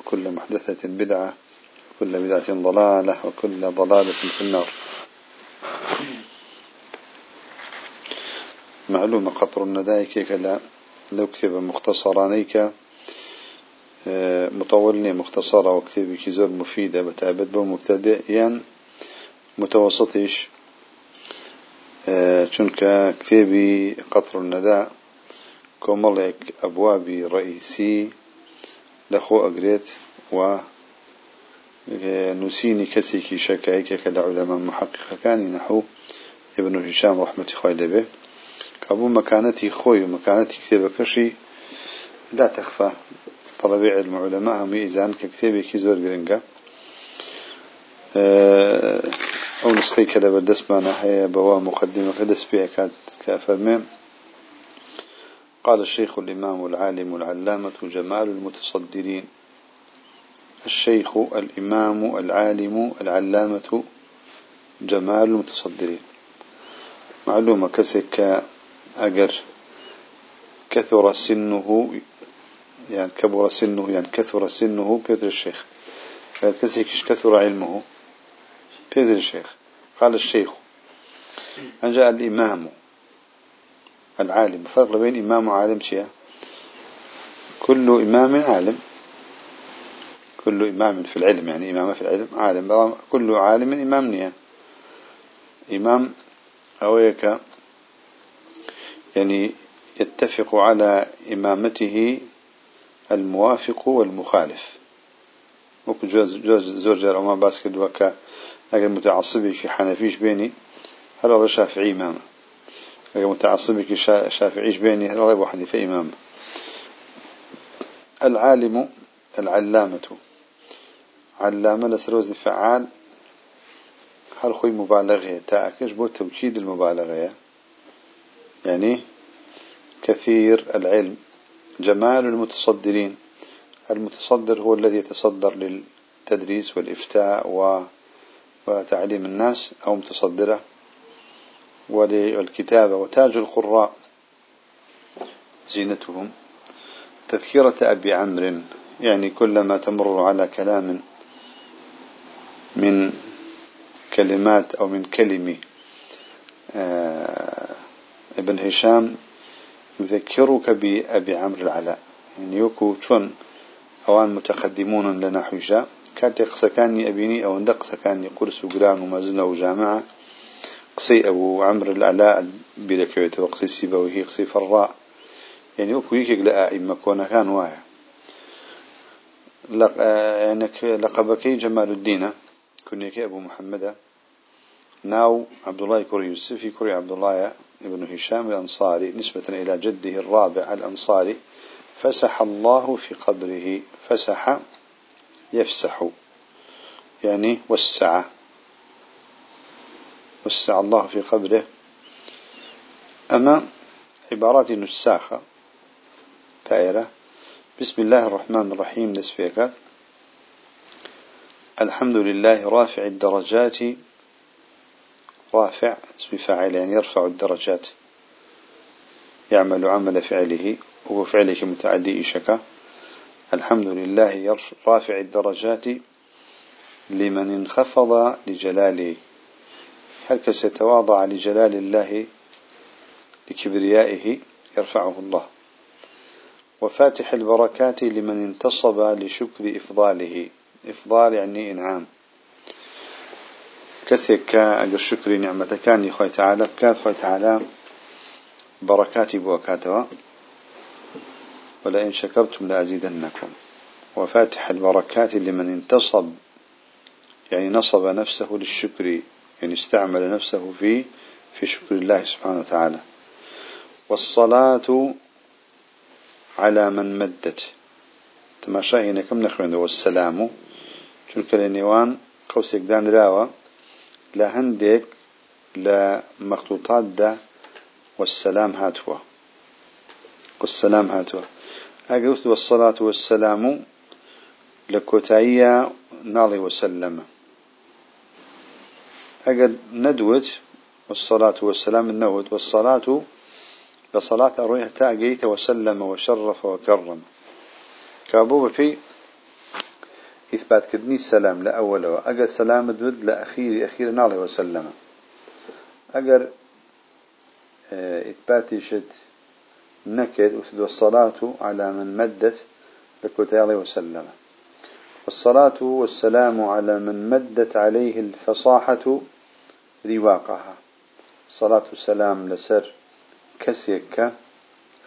وكل محدثة بدعة وكل بدعة ضلالة وكل ضلالة في النار. معلومة قطر الندائك كلا لو كتب مختصرانيك مطولني مختصرة وكتب كزور مفيدة بتعبد بمبتدئيا متوسطيش چونك كتابي قطر النداء كوملك أبوابي رئيسي لخو أجريت و نسيني كسيكي شكايك كالعلماء محقق كان نحو ابن هشام رحمة خالد به كابو مكانتي خوي ومكانتي كتابة كشي لا تخفى طلب علم علماء ميزان ككتابة كيزور أه أو نسخي كلا بدس معنا هي بوا مقدمة كدس بيها كافرمين قال الشيخ الإمام العالم العلامة جمال المتصدرين. الشيخ الإمام العالم العلامة جمال المتصدرين. معلومة كسك أجر كثر سنه يعني كبر سنه يعني كثر سنه بيدر الشيخ. كسك كثر علمه؟ بيدر الشيخ. قال الشيخ أن جاء الإمام العالم. فرق بين إمام وعالم شيء كل إمام عالم. كل إمام في العلم يعني إمام في العلم عالم. كل عالم إمام نية. إمام أويك يعني يتفق على إمامته الموافق والمخالف. وكو جوز جوز زوجر أو ما باسكت وكا. أجل متعصبي في حنفيش بيني. هل هو شافعي إمام؟ في شافعيش بيني؟ أبو حنيفة إمام. العالم العلامة. علامة لسروز فعال. هل خوي مبالغة؟ تأكش بو توكيد المبالغة؟ يعني كثير العلم. جمال المتصدرين. المتصدر هو الذي يتصدر للتدريس والإفتاء وتعليم الناس أو متصدرة. والكتابة وتاج القراء. زينتهم تذكرة أبي عمرو يعني كلما تمر على كلام من كلمات أو من كلمة آه، ابن هشام يذكرك بأبي عمرو العلاء. يعني يوكو شون أوان متقدمون لنا حجة. كانت قسكاني أبيني أو عند قسكاني قرس وقران ومزنة وجامعة. قصي أبو عمرو العلاء بلكيته وقصي سيبويه قصي فراء يعني يوكو يكيك لأئمة كون كان واعي يعني لقبك جمال الدين كنيك أبو محمد. ناو عبد الله كوري يوسفي كوري عبد الله ابن هشام الأنصاري نسبة إلى جده الرابع الأنصاري. فسح الله في قبره فسح يفسح يعني وسع. وسع الله في قبره أما عبارات نساخة تائرة بسم الله الرحمن الرحيم نسفيك. الحمد لله رافع الدرجات. رافع اسم فاعل يعني يرفع الدرجات. يعمل عمل فعله وهو فعله متعدي إشكا الحمد لله رافع الدرجات لمن انخفض لجلاله. هل سيتواضع لجلال الله لكبريائه يرفعه الله. وفاتح البركات لمن انتصب لشكر إفضاله. إفضال يعني إنعام. كسك أجر شكر كان يخوي تعالى بكات خوي تعالى بركاتي بوكاتها ولئن شكرتم لأزيدنكم. وفاتح البركات لمن انتصب يعني نصب نفسه للشكر يعني استعمل نفسه في في شكر الله سبحانه وتعالى. والصلاة على من مدت. تماشا هنا كم نخوين والسلام. چونکە لە نێوان قوسێک دانراوە لە هەندێک لە مەخلوطاتدا والسلام هاتووە والسلام هاتووە ئەگەوت والصلاة والسلام لە کۆتاییە ناڵی ئەگەر نەدوت والصلاة والسلام النود والصلاة بصلاة أروي حتى أجيت وسلم وشرف وكرم. كابو في إثبات كدني السلام لأوله أجر سلام دود لأخير أخير نالي وسلم. أجر آه، إثبات شد نكد وسد الصلاة على من مدت لكتالي وسلم. والصلاة والسلام على من مدت عليه الفصاحة رواقها. الصلاة والسلام لسر كسيك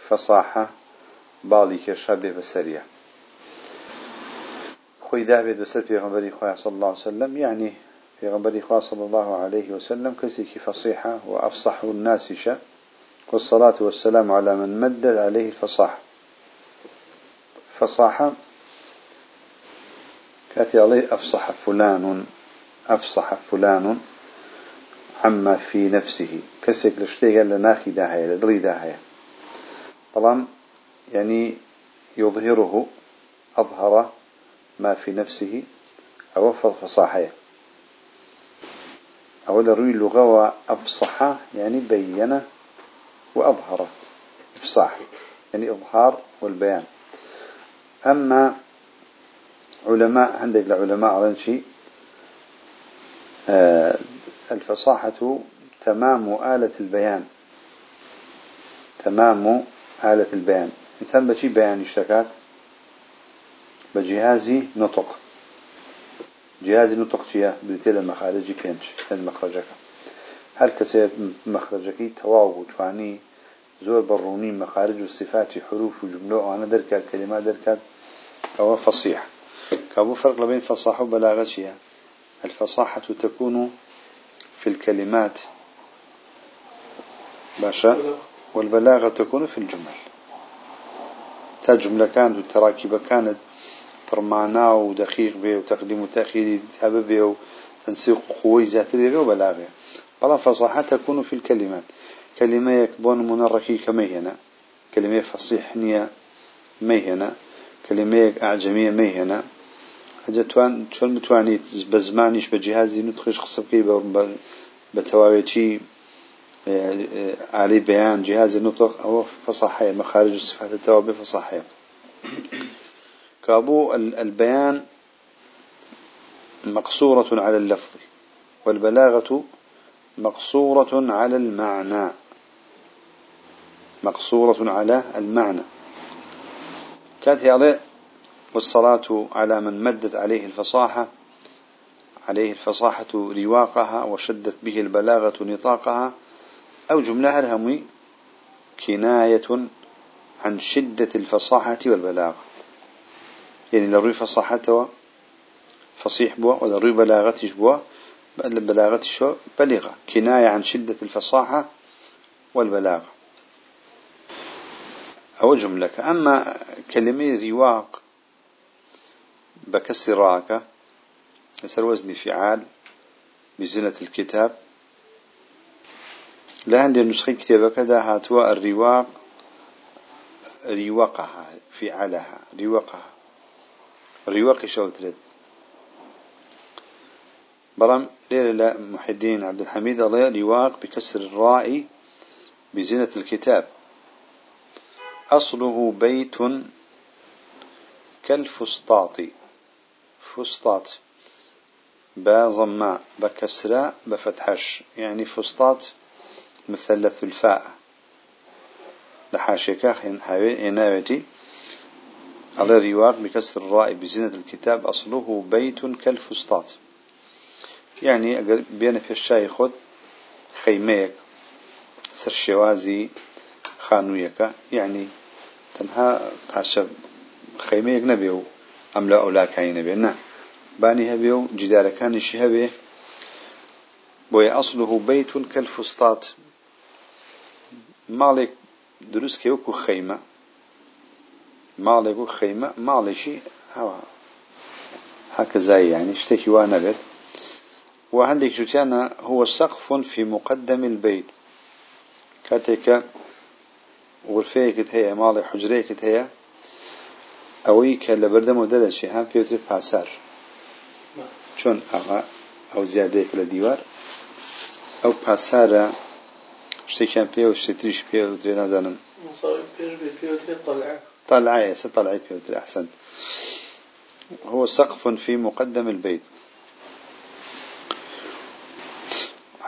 فصاحة بالي كشابه بسريه خوي ذهب بسر في غنبري خواه صلى الله عليه وسلم يعني في غنبري خواه صلى الله عليه وسلم كسيك فصيحة وأفصح الناس شا والصلاة والسلام على من مدد عليه الفصاحة. فصاحة كاتي عليه أفصح فلان أفصح فلان عما في نفسه. كسيك لشتيغا لناخي داهية لدري داهية طبعا يعني يظهره أظهر ما في نفسه أو فصاحة أو لروي اللغة وأفصح يعني بين وأظهر إفصاح يعني إظهار والبيان. أما علماء عندك العلماء على شيء آه الفصاحة تمام آلة البيان. تمام آلة البيان. إنسان بشي بيان اشتكات بجهازي نطق. جهازي نطق شيا؟ بلتي مخارجي كينش المخرجك هل كسي مخرجك تواو تواني؟ زور بروني مخارج والصفات حروف وجملة وأنا دركات كلمات دركات أو فصيح كابو فرق بين فصاحة وبلاغة الفصاحة تكون في الكلمات باشا والبلاغة تكون في الجمل. تا جملة كانت والتراكيب كانت فرمانا ودقيق به وتقديم وتأخير هذا به وتنسيق قوي ذات به وبلاغه بلا فصاحة تكون في الكلمات. كلمة يكبون منركي كميهنة كلمة فصيح نية ميهنة كلمة أعجمية ميهنة توان شون متواني بزمانيش بجهازي ندخش خصب كي بتواويتي علي بيان جهاز النطق أو فصاحة مخارج صفات التوابع فصاحة كابو البيان مقصورة على اللفظ والبلاغة مقصورة على المعنى. مقصورة على المعنى. كانت عليه والصلاة على من مدت عليه الفصاحة عليه الفصاحة رواقها وشدت به البلاغة نطاقها أو جملة الهمي كناية عن شدة الفصاحة والبلاغة. يعني لروي فصاحته فصيح بوا ولا روي بلاغتش بوا بلاغتش بلغة كناية عن شدة الفصاحة والبلاغة. أو جملة. أما كلمة رواق بكسر راكة يصير وزن فعال بزنة الكتاب. لا عندي النسخة كتابك كذا هاتوا الرواق رواقها فعلها رواقها. رواقي شوترد برام ليلة لا محدين عبد الحميد الله رواق بكسر الراء بزينة الكتاب. أصله بيت كالفسطاط. فسطاط. بازما بكسراء بفتحش يعني فسطاط مثلث الفاء. لحاشيكا هناوتي على رواق بكسر الراء بزينة الكتاب أصله بيت كالفسطاط. يعني بين في الشاي خد خيميك سر شوازي خانويك. يعني تنها باشا خيميك نبيو. أم لا أولا كاين نبي نعم باني هبيو جدار كان هبي بوي أصله بيت كالفسطاط مالك دروس كيوكو خيمة ماڵێک و خەیمە ماڵێکی هەوا. هكذا يعني اشتكي وأنا بيت وعندك جوتيانا هو سقف في مقدم البيت كاتيكا غرفيك هي مالي حجريك هي اويك لبردم ودرجة هم بيوتري باسار چون ئاوا ئەو زیادەیەک لە دیوار؟ ئەو پاسارە شتێکیان پێ و شتێتریش پێ وترێ نازانم. طلعة طلعي بيوتري أحسنت هو سقف في مقدم البيت.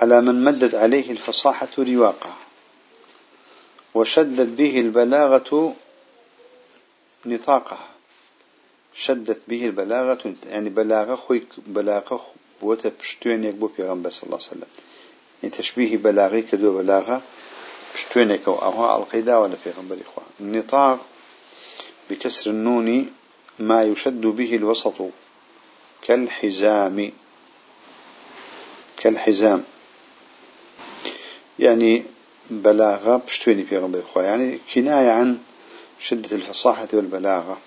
على من مدت عليه الفصاحة رواقة. وشدت به البلاغة نطاقها. شدت به البلاغة يعني بلاغة خويك بلاغة بوتا بشتوينيك بو پیغمبر صلى الله عليه وسلم. يعني تشبيه بلاغي كدو بلاغة بشتوينيك أو القيدة ولا پیغمبر إخوة النطاق بكسر النون ما يشد به الوسط كالحزام كالحزام يعني بلاغة بشتويني پیغمبر إخوة يعني كناية عن شدة الفصاحة والبلاغة.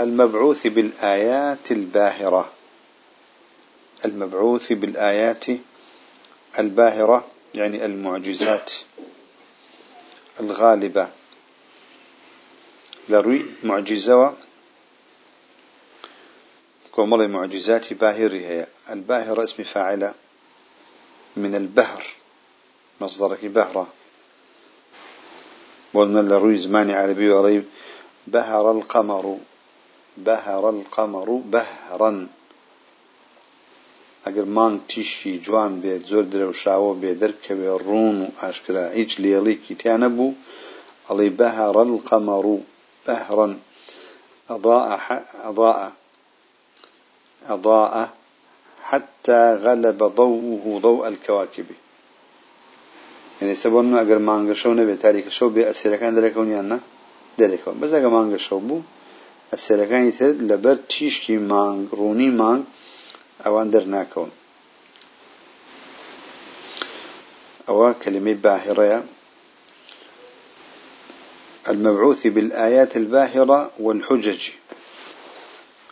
المبعوث بالآيات الباهرة. المبعوث بالآيات الباهرة يعني المعجزات الغالبة. لروي معجزة كومل معجزات باهرة هي. الباهرة اسم فاعلة من البهر مصدرك بهرة. ومن لروي زماني عربي وريب بهر القمر بهر القمر بهرا. اگر مانگ تیشی جوان بێت زۆر درەوشاوە بێ دەرکەوێ ڕون و ئاشکرا لێڵێکی تیا نەبوو ئەڵێ بەهڕ القەمەڕ بەهڕن أضاء أضاء أضاء حتى غلب ضوءه ضوء الكواكب. يعني سبون أجر مانغ شو نبي تاريخ شو بأسير كان دركون يانا دركون بس أجر مانغ شو بو ئەسێرەکانی تر لەبەر تیشکی مانگ ڕوونی مانگ ئەوان دەرناکەون ئەوە كلمة باهرة. المبعوث بالآيات الباهرة والحجج.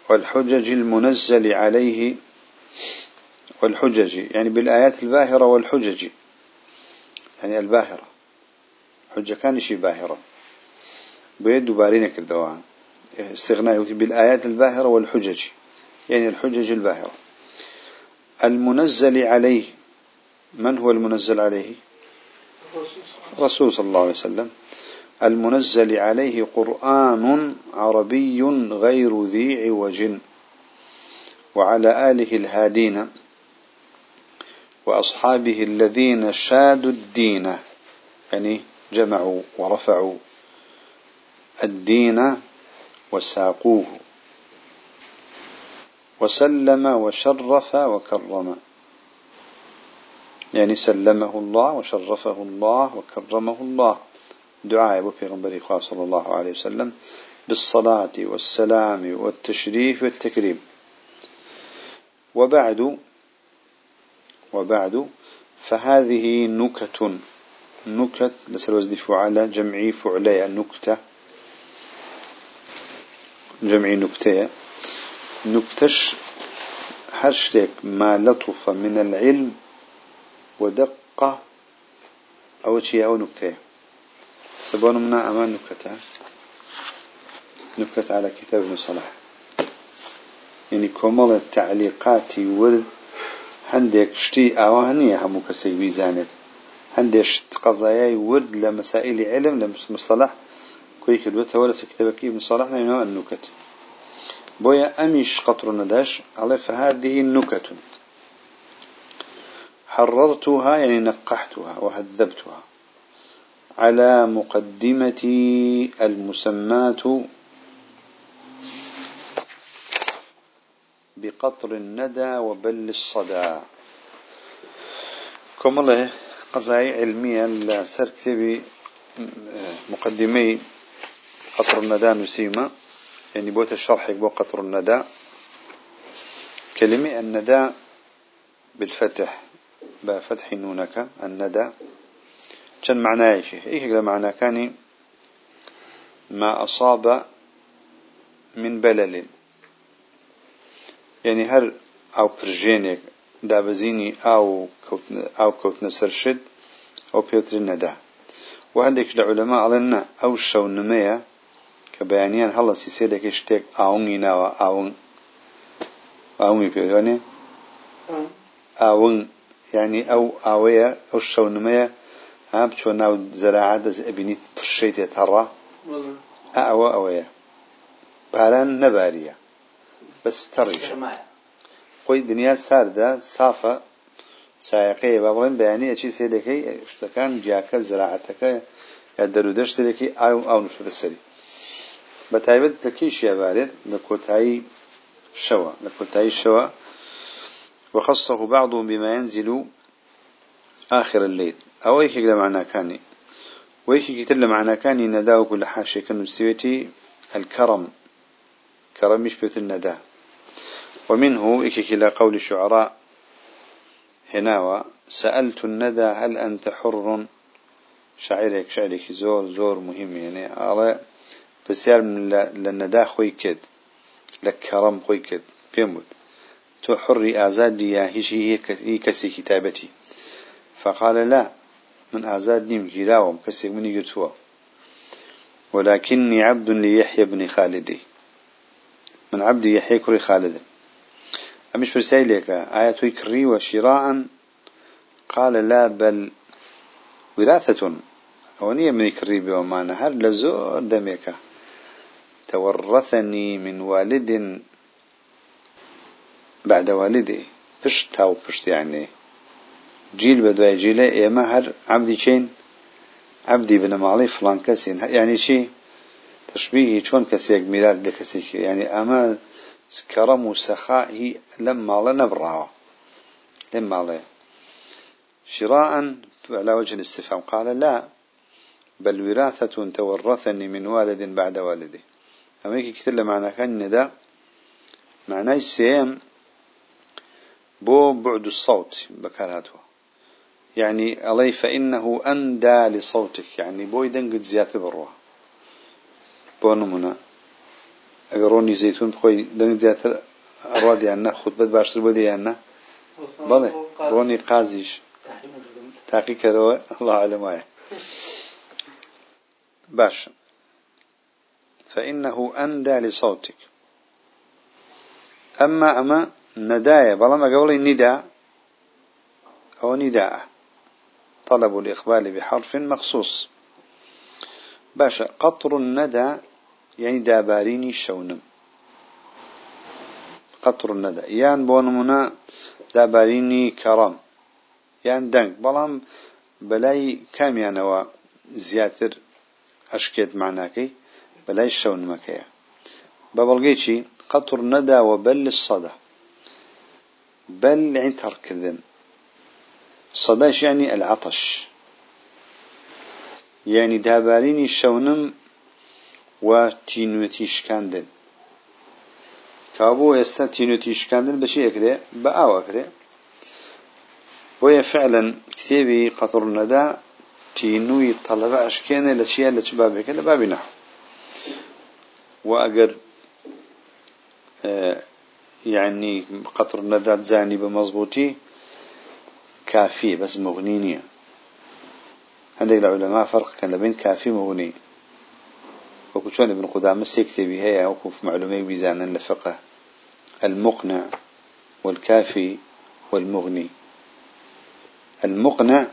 والحجج المنزل عليه والحجج. يعني بالآيات الباهرة والحجج. يعني الباهرة. حجة كان شي باهرة. بيد دبارين كردوان. استغناء بالآيات الباهرة والحجج. يعني الحجج الباهرة. المنزل عليه. من هو المنزل عليه؟ رسول صلى الله عليه وسلم. المنزل عليه قرآن عربي غير ذي عوج. وعلى آله الهادين. وأصحابه الذين شادوا الدين يعني جمعوا ورفعوا الدين وساقوه. وسلم وشرف وكرم يعني سلمه الله وشرفه الله وكرمه الله. دعاء في غنبري صلى الله عليه وسلم بالصلاة والسلام والتشريف والتكريم. وبعد وبعد فهذه نكت نكت لسر وزن فعل جمعي فعلي النكتة جمع نكتة. نكتش هرشتك ما لطف من العلم ودقة أو شيء أو نكتة. سبون منا أمان نكتة. نكتة على كتاب ابن صلاح يعني كمال التعليقات ورد هندك شتي أوانية هم كسي ويزانت هندك قضايا ورد لمسائل علم لمصطلح كوي كدوته ولا سكتبك ابن صلاح نينو النكت بويا أميش قطر نداش على فهذه النكت حررتها يعني نقحتها وهذبتها على مقدمتي المسماة بقطر الندى وبل الصدى. كم الله قضايا علمية لسر كتبي مقدمي قطر الندى نسيمة. يعني بوت الشرح بو قطر الندى. كلمة الندى بالفتح بفتح نونك الندى. كان معناه شيء؟ إيه معناه كان ما أصاب من بلل. یعنی هەر ئاو پرژێنێک دابەزینی ئاو ئاو کەوتنە سەرشت ئەو پێتر نەدا. و هەندێک لە عولەما ئەڵێن نە ئەو شەو نمەیە کە بەیانیان هەڵە سیسێدەکەی شتێک ئاونگی ناوە ئاون ئاونی پێوانێ ئاون ینی ئەو ئاوەیە ئەو شەو نمەیە ها بچۆ ناو زەراعە دەز ئەبینیت پشەی تێتەڕە ئەوە ئەوەیە. پاران نەباریە. بەستەڕیشە خۆی دنیا ساردە سافە سایەقەیە بە بڵێن بەیانە چی سێدەکەی شتەکان گیاکە زراعەتەکە یا دەرودەش سەرێکی ئاو ئاو نوشتە سەری. بە تایبەت دەکەی شێبارێت لە کۆتایی شەوە. لە کۆتایی شەوە. وخصه بعضهم بما ينزل آخر الليل. أو أي كلا معنى كاني ويكي كتل معنى كاني نداء كل حاشية كنو سويتي الكرم. كرم يشبه النداء ومنه إيك إلى قول الشعراء هناوى سألت الندى هل أنت حر؟ شعرك شعرك زور زور مهم يعني على بسيار من للندى خوي كد لكرم خوي كد. بيموت. تو حري آزاد يا هي هي كسي كتابتي. فقال لا من آزاد نيم جلاوم كسي مني يتوى. ولكني عبد ليحيى بن خالدي. من عبد يحيى كري خالد أمش برسالك آية كري وشراء. قال لا بل وراثة. ونية من كري بومانا هر لزور دمك تورثني من والد بعد والدي. فشت أو فشت يعني. جيل بدوي جيل يا مهر عبدي شين عبدي بن مالي فلان كسين. يعني شي تشبيه شون كسيك ميلاد لكسيك. يعني أما كرم وسخاء لما لا نبرع لما لا. شراء على وجه الاستفهام. قال لا بل وراثة تورثني من والد بعد والدي. أما كتير معنى كان ده معناه سيم بو بعد الصوت بكرهته. يعني علي فإنه أندى لصوتك. يعني بو يدنقد زيادة بروه. بو أقروني زيتون بخوي دنقد زيادة أراد يعني خطبة باشتر بدي يعني بله. روني قازيش تاقي كروا الله أعلم وياه باش. فإنه أندى لصوتك. أما أما نداية. بلما قولي نداء. أو نداء. طلب الإقبال بحرف مخصوص. باشا قطر الندى یعنی دابارینی شەونم. قەتڕ نەدا یان بۆ نمونە دابارینی کەڕەم. یان دەنگ. بەڵام بەلای کامیانەوە زیاتر ئەشکێت معناکەی بەلای شەونمەکەیە. بە بەڵگەی چی؟ قەتڕ نەداوە بەل سەدا. بەل عین تەڕکردن. سەداش یعنی العطش یعنی دابارینی شەونم الشونم وتينوتيش كاندن كابو استا تينوتيش كاندن بشي اكري بأو اكري وهي فعلا كتابي قطر الندى تينوي طلبة أشكينا لشيء لشبابك لبابي نحو وأجر آه يعني قطر الندى زاني بمضبوطي كافي بس مغنينية عندك العلماء فرق كان بين كافي مغني وكتشون ابن قدامة سيكتبي هي وكوف معلومة بيزانا لفقه المقنع والكافي والمغني. المقنع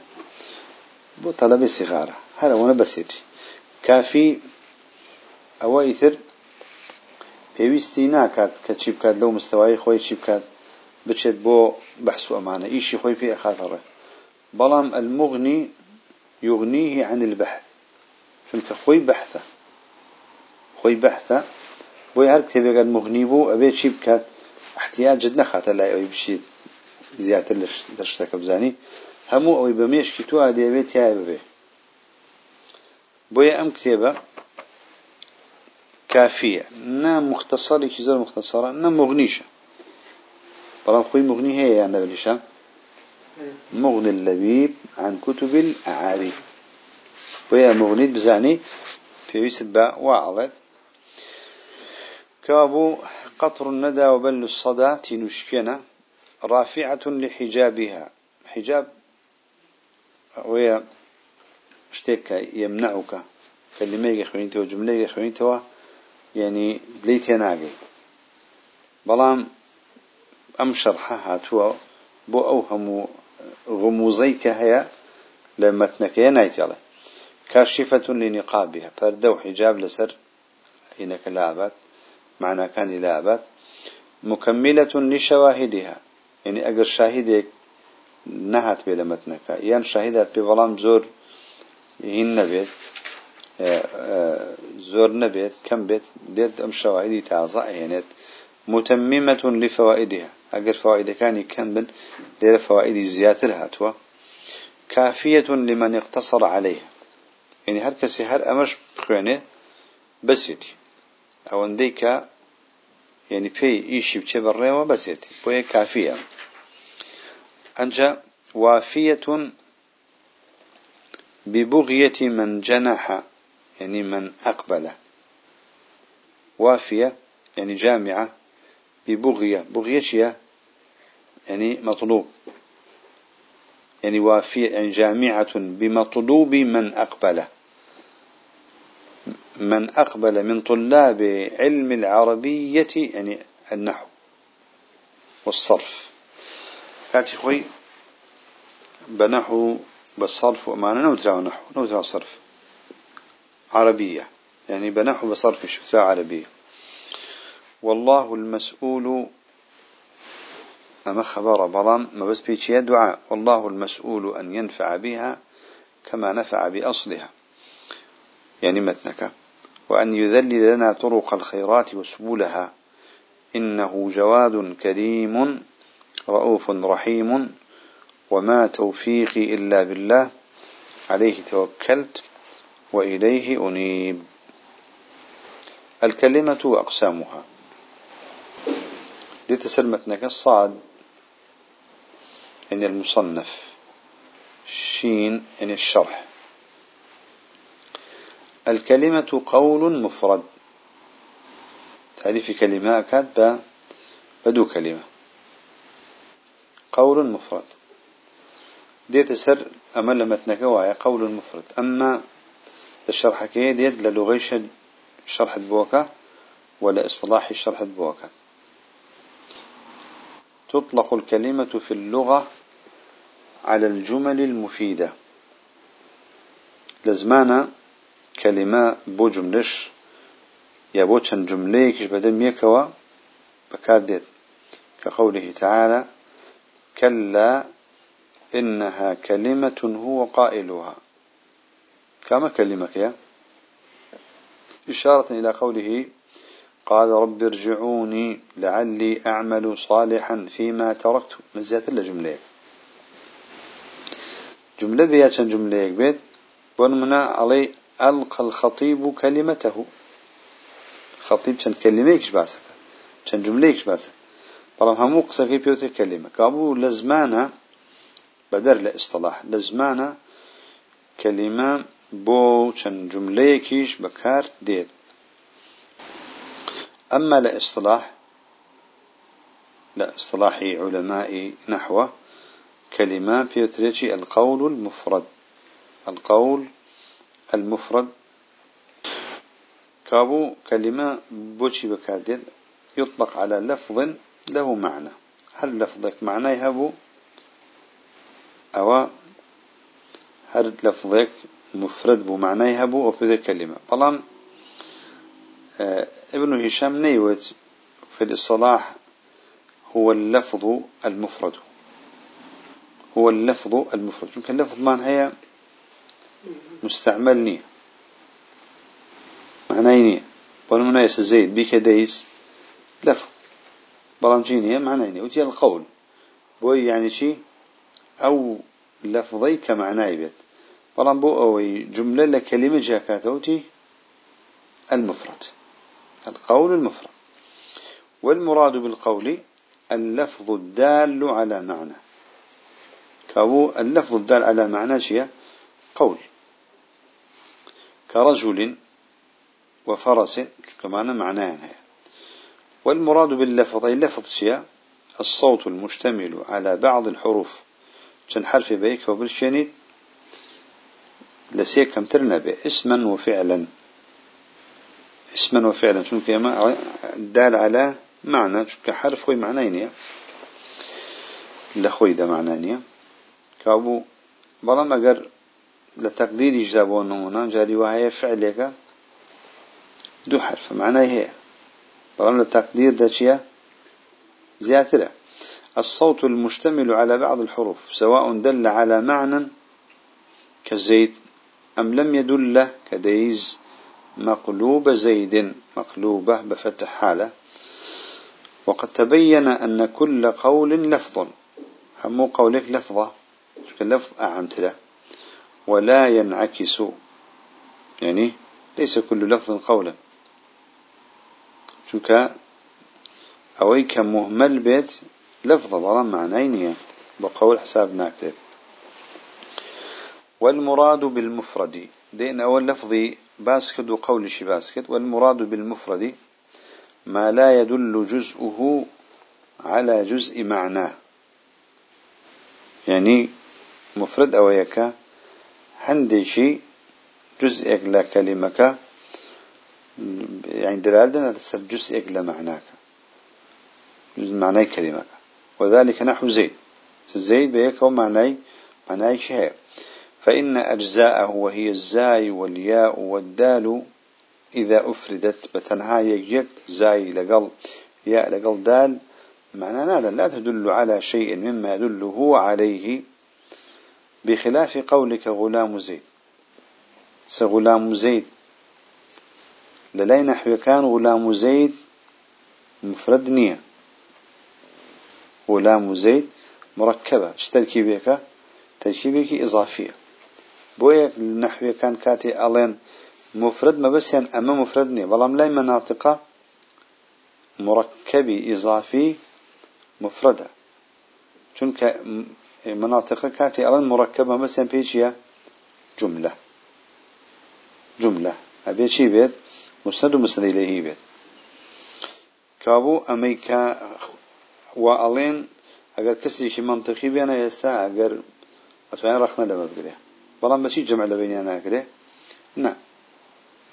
بو طلب الصغارة هذا وأنا بسيتي كافي أو يثر پێویستی ناکات کە چی بکات لەو مستەوای خۆی چی بکات بچێت بۆ بەحس و ئەمانە. ئیشی خۆی پێ ئەخاتەڕێ بەڵام المغني يغنيه عن البحث. چونکە خۆی بەحثە. خۆی بەحثە. بۆی هەر کتێبێک مغنی بوو ئەبێ چی بکات؟ احتیاجت نەخاتە لای ئەوەی بشیت. زیاتر لە شتەکە بزانی. هەموو ئەوەی بە مێشکی تو دەیەوێت تایە ببێ. بۆیە ئەم کتێبە كافية نا مختصرة كزور مختصرة نا مغنيشة طبعا خوي مغني هي يعني بليشة مغني اللبيب عن كتب الأعاريف وهي مغني بزاني في ويسد باء وعظت كابو قطر الندى وبل الصدى تنشكنا رافعة لحجابها. حجاب وهي اشتك يمنعك. كلمة يخوينته وجملة يخوينته يعني ليت يناقي بلام أم شرحها تو بو أوهم غموزيك هي لمتنك ينايت على كاشفة لنقابها. فردو حجاب لسر إنك لابات معنى كان لابات مكملة لشواهدها. يعني أجر شاهدك نهت بلا متنك يعني شاهدت بظلام زور هن بيت آه، آه، زور نبيت كم بيت ديت أم شواهدي تعزى يعني متممة لفوائدها. أجر فوائد كان كم بن ليرة فوائد زيادة هاتوا. كافية لمن اقتصر عليها. يعني هر كسي هر أمرش بخوانه بسيتي أو انديك يعني في إيشي بچه بريوه بسيتي بوهي كافية. أنجا وافية ببغية من جنح يعني من أقبل. وافية يعني جامعة ببغية. بغية يعني مطلوب. يعني وافية يعني جامعة بمطلوب من أقبل. من أقبل من طلاب علم العربية يعني النحو والصرف. كاتي خوي بنحو بالصرف ومعنى نوترا نحو نوترا صرف. عربية يعني بنحو بصرف شفتها عربية؟ والله المسؤول أما خبر بلام ما بس بيتشي دعاء والله المسؤول أن ينفع بها كما نفع بأصلها. يعني متنك وأن يذلل لنا طرق الخيرات وسبلها. إنه جواد كريم رؤوف رحيم وما توفيقي إلا بالله. عليه توكلت وإليه أنيب. الكلمة وأقسامها دي تسلمتنك الصاد يعني المصنف. شين يعني الشرح. الكلمة قول مفرد. تعريف كلمة كاتبة بدو كلمة. قول مفرد. ديت سر أما لما تنكوا قول مفرد. أما الشرح كي ديت للغيش شرح بوكا ولا إصلاح شرح بوكا. تطلق الكلمة في اللغة على الجمل المفيدة. لزمانا كلمة بو جملش يا بو چند جملة كش بدم يكوا بكاردت كقوله تعالى كلا إنها كلمة هو قائلها. كما كلمة يا إشارة إلى قوله قال رب ارجعوني لعلي أعمل صالحا فيما تركت. مزيات جملة. جملة بيا جملة بيت ونمنا علي ألقى الخطيب كلمته. خطيب كان كلمة باسك كان جملة باسك بلام همو قصة بيوت كلمة كابو لزمانا بدر لاصطلاح لزمانا كلمة بو كان جملة كيش بكار ديت أما لاصطلاح لاصطلاح علماء نحوه كلمة بيوتريتشي القول المفرد. القول المفرد. كابو كلمة بوشي بكادين يطلق على لفظ له معنى. هل لفظك معنى يهبو أو هل لفظك مفرد بمعنى يهبو أو في الكلمة طالما آه ابن هشام نيوت في الإصلاح هو اللفظ المفرد. هو اللفظ المفرد. يمكن لفظ معنى هي مستعملني معنيني والمنا زيد بك ديس لفظ. برامجينية معنيني وتي القول. بوي يعني شي؟ أو لفظي كمعناي بيت بلان بو أوي جملة لكلمة جاكاتوتي المفرد. القول المفرد. والمراد بالقول اللفظ الدال على معنى. كابو اللفظ الدال على معنى شيء قول كرجل وفرس كمان معناه والمراد باللفظ أي لفظ شيء الصوت المشتمل على بعض الحروف. شن حرف بيك وبالشنيد لسيك كم ترنبه اسما وفعلا. اسما وفعلا. شنو كما دال على معنى. شنو حرف خوي معنينيا لخوي ده معنانيا كابو بلام اگر لتقدير يجابون هنا جاري وهي فعلك دو حرف. معناه هي بلام لتقدير ده شيء زيادة الصوت المشتمل على بعض الحروف سواء دل على معنى كزيت أم لم يدل كديز مقلوب زيد مقلوبة بفتح حالة. وقد تبين أن كل قول لفظ همو قولك لفظة لفظ أعمت ولا ينعكس يعني ليس كل لفظ قولا. شنك أويك مهمل بيت لفظة بلا معنينية بقول حساب ناكتب والمراد بالمفرد دين أول لفظي باسكت وقول شي باسكت والمراد بالمفرد ما لا يدل جزءه على جزء معناه. يعني مفرد أو جزء لا كلمك. يعني دلالة تسر جزء لا معناك. جزء معنى كلمك. وذلك نحو زيد. زيد بيك ومعنى معنى شيء. فإن أجزاءه وهي الزاي والياء والدال إذا أفردت بتنها يك زاي لقل ياء لقل دال معنى هذا لا تدل على شيء مما يدل هو عليه بخلاف قولك غلام زيد. سغلام زيد. للاي نحو كان غلام زيد مفرد نية. غلام زيد مركبة. إيش تركيبك؟ إضافية. بويا النحو كان كاتي ألين مفرد ما بس يعني أما مفرد نية. بلام لاي مناطق مركبي إضافي مفردة. چونك مناطق كاتي ألين مركبة بس يعني بيجي جملة جملة أبي شي بيت مسند ومسند إليه بيت كابو أميكا وألين أجر كسي منطقي بينا يستا أجر أتوين رخنا لما بقريه بلان بشي جمع لبيني أنا أكره نعم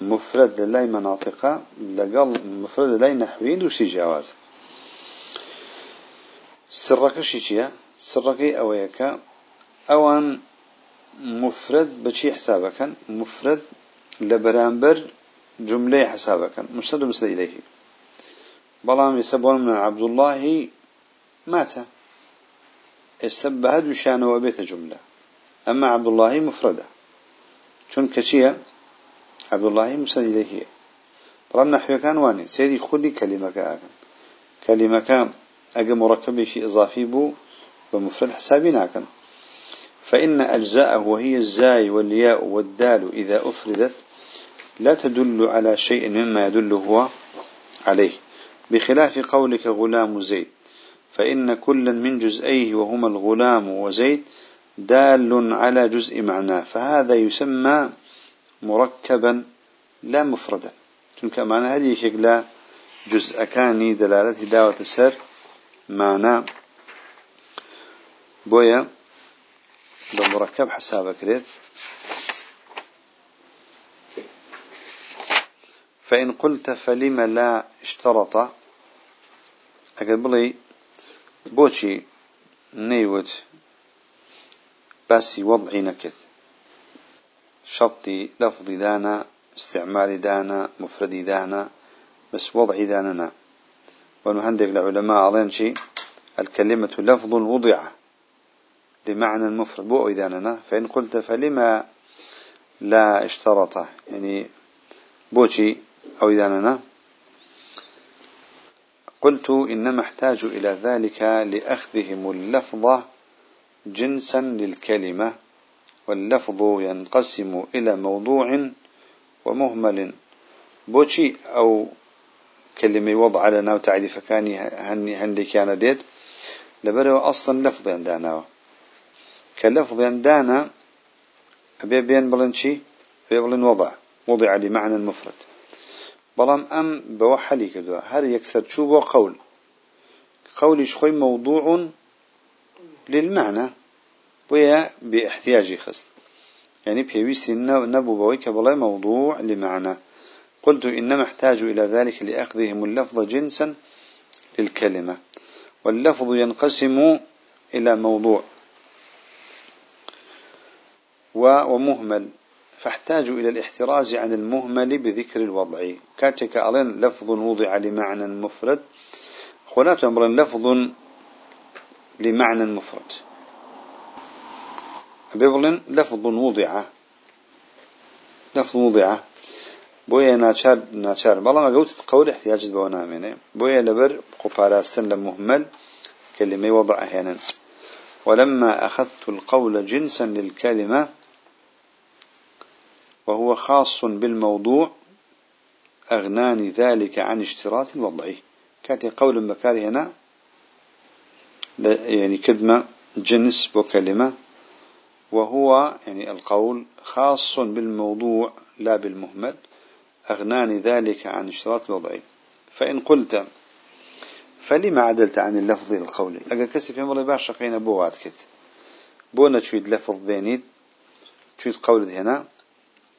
مفرد للاي مناطق لقل مفرد للاي نحوين دوشي جواز سرك شيء سرك أويك أوان مفرد بشي حسابك مفرد لبرامبر جملة حسابك مسند مسند إليه بلام يسبون من عبد الله مات استبهد شان وبيت جملة أما عبد الله مفردة. شون كشيا عبد الله إليه بلام نحو كان واني سيدي خلي كلمة كأكن كلمة كان أجا مركب شيء إضافي بو بمفرد حسابنا كان فإن أجزاءه وهي الزاي والياء والدال إذا أفردت لا تدل على شيء مما يدل هو عليه. بخلاف قولك غلام زيد فإن كل من جزئيه وهما الغلام وزيد دال على جزء معناه فهذا يسمى مركبا لا مفردا. تلك معنى هذه شكل جزء كاني دلالة دعوة السر معنى بويا بمركب حسابك ريد فإن قلت فلم لا اشترط أقول بلي بوشي نيوت باسي وضعي نكت شرطي لفظي دانا استعمالي دانا مفردي دانا بس وضعي داننا ونهندق العلماء علين شيء. الكلمة لفظ وضع لمعنى المفرد بو إذاننا فإن قلت فلما لا اشترط. يعني بوشي أو إذاننا قلت إنما أحتاج إلى ذلك لأخذهم اللفظ جنسا للكلمة واللفظ ينقسم إلى موضوع ومهمل. بوشي أو كلمة وضع لنا وتعريف كان هندي كان ديت. لبرو أصلا لفظ عندنا كلفظ عندنا أبي بين بلنشي أبي بلن وضع. وضع لمعنى المفرد بلام أم بوحلي كذا هر يكسر شو قول. قولي شخوي موضوع للمعنى. ويا باحتياج خص يعني بيويس نبو بويك بلا موضوع لمعنى. قلت إنما احتاج إلى ذلك لأخذهم اللفظ جنسا للكلمة. واللفظ ينقسم إلى موضوع ومهمل. فاحتاجوا إلى الاحتراز عن المهمل بذكر الوضع. كاتك ألين لفظ وضع لمعنى مفرد. خلات أمر لفظ لمعنى مفرد. بيقولن لفظ وضع. لفظ وضع. بويا ناتشار ناتشار بلا ما قلت قول احتياج بونا منه بويا لبر قفاراستن لمهمل كلمة وضع أحيانا ولما أخذت القول جنسا للكلمة وهو خاص بالموضوع أغناني ذلك عن اشتراط الوضع. كانت قول مكاري هنا يعني كلمة جنس وكلمة وهو يعني القول خاص بالموضوع لا بالمهمل. أغناني ذلك عن اشتراط الوضع. فإن قلت فلما عدلت عن اللفظ القولي أقل كسي في مولي باشا قينا بو كت بو نتشويد لفظ بينيد تشويد قول هنا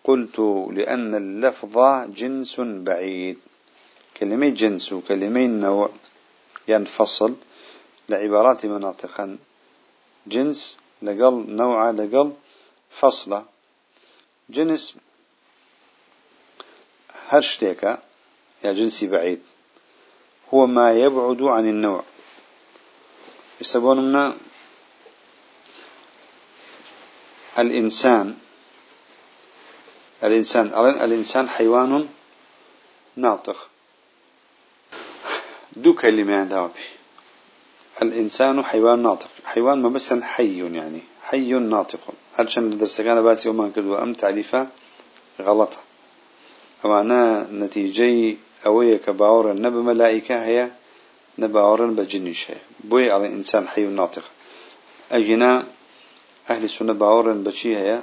قلت لأن اللفظ جنس بعيد كلمة جنس وكلمة نوع ينفصل لعبارات مناطقا جنس لقل نوع لقل فصلة جنس هرشتيكا يا جنسي بعيد هو ما يبعد عن النوع. يسبون الإنسان الإنسان الإنسان حيوان ناطق. دو كلمة عندها الإنسان حيوان ناطق. حيوان ما بس حي يعني حي ناطق. هرشان الدرس كان باسي وما كدوا أم تعريفه غلطة أنا نتيجة أوية كباور نب ملائكة هي نباور بجنش هي. بوي على إنسان حي ناطق أجنا أهل السنة باور بشي هي؟